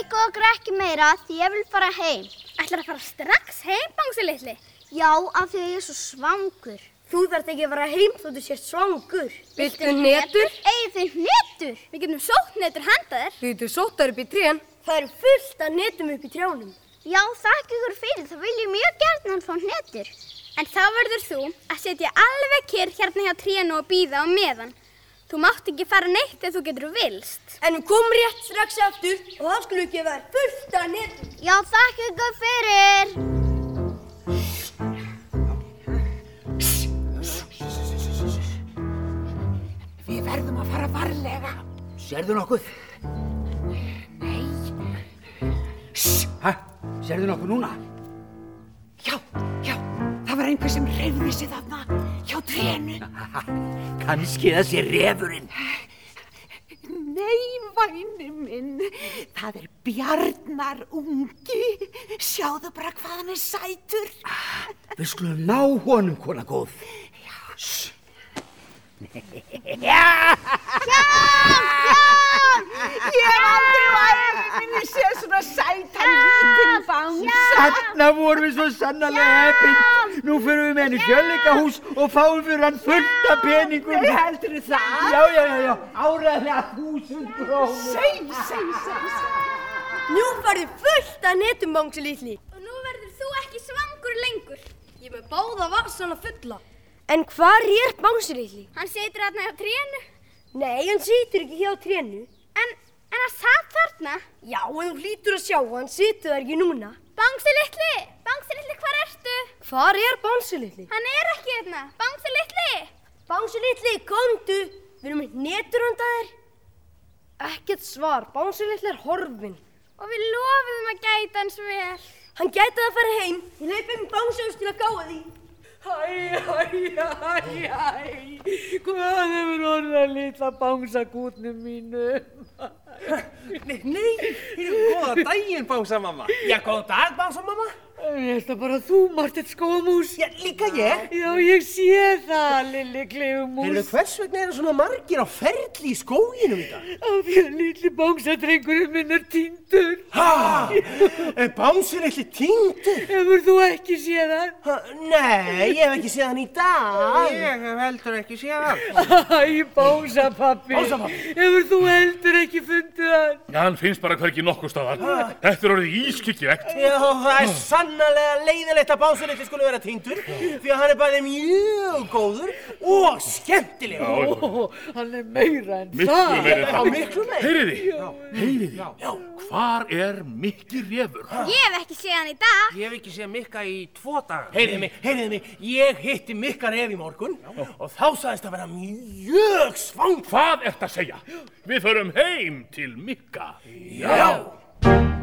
ykkur ekki meira því ég vil fara heim. Ætlar að fara strax heim, Bangsi litli? Já, af því að ég er svo svangur. Þú þarft ekki að fara heim þó þú sést svangur. Viltu netur? Egið þið netur? Við getum sótt netur handa þér. Þú getur sóttar upp í trén. Það eru fullt af netum upp í trjánum. Já, þakk ykkur fyrir, það vil ég mjög gert fá netur. En þá verður þú að setja alveg kyrr hérna hjá trénu og býða á meðan. Þú mátt ekki fara neitt ef þú getur vilst. En við komum rétt strax aftur og þá skulum við gefa þér fullt af netum. Já, þakk ykkur fyrir. Við verðum að fara varlega. Serðu nokkuð? Nei. Hæ? Serðu nokkuð núna? Já, já, það var einhver sem reyði sig þarna hjá trénu. Kanski það sé refurinn. Nei, væni minn, það er Bjarnar ungi. Sjáðu bara hvað hann er sætur. Við skulum ná honum, kona góð. Já. Já! Ég hef aldrei væri minni séð svona sætan lítinn bánsa. Þarna vorum við svo sannarlega heppin. Nú fyrir við með henni fjölleikahús og fáum fyrir hann fullt af peningum. Nei, heldur það? Já, já, já, já. Áræðilega þúsund krónur. Sæ, sæ, sæ, sæ. Nú farið fullt af netum, Bangsi litli. Og nú verður þú ekki svangur lengur. Ég með báða vassana fulla. En hvar er Bangsi litli? Hann situr hérna hjá trénu. Nei, hann situr ekki hjá trénu. En, en hann satt þarna. Já, en þú hlýtur að sjá, hann situr þar ekki núna. Bangsi litli, Bangsi litli, hvar ertu? Hvar er Bangsi litli? Hann er ekki hérna. Bangsi litli. Bangsi litli, komdu. Við erum handa þér. Ekkert svar, Bangsi litli er horfin. Og við lofuðum að gæta hans vel. Hann gæti að fara heim. Við leipum Bangsi til að gáða því. Æ, æ, æ, æ, hvað hefur orðað litla bánsakútnum mínu? Nei, nei, góða daginn, bánsa mamma. Já, góða dag, bánsa mamma. Ég held að bara þú, Martett skómús. Já, líka ég. Já, ég sé það, Lilli Kleumús. Heyrðu, hvers vegna eru svona margir á ferli í skóginum í dag? Af því að litli bánsadrengurinn minn er týndur. Hæ? Er bánsir eitthvað týndur? Hefur þú ekki séð hann? Ha, Nei, ég hef ekki séð hann í dag. Ég hef heldur ekki séð hann. Æ, bánsapappi. Bánsapabbi. Hefur þú heldur ekki fundið hann? Já, hann finnst bara hverki nokkuð staðar. Þetta er orðið ískikkilegt. Já, það er sannarlega leiðilegt að bánsir eitthvað skulle vera týndur því að hann er bæði mjög góður og skemmtilegur. Ó, hann er meira en það. meira en Já, það. miklu meira. Heyriði, heyriði. Hvar er Mikki refur? Ég hef ekki séð hann í dag. Ég hef ekki séð Mikka í tvo daga. Heyriði mig, heyriði mig, ég hitti Mikka Ref í morgun og þá sagðist að vera mjög svang. Hvað ert að segja? Við förum heim til Mikka. Já.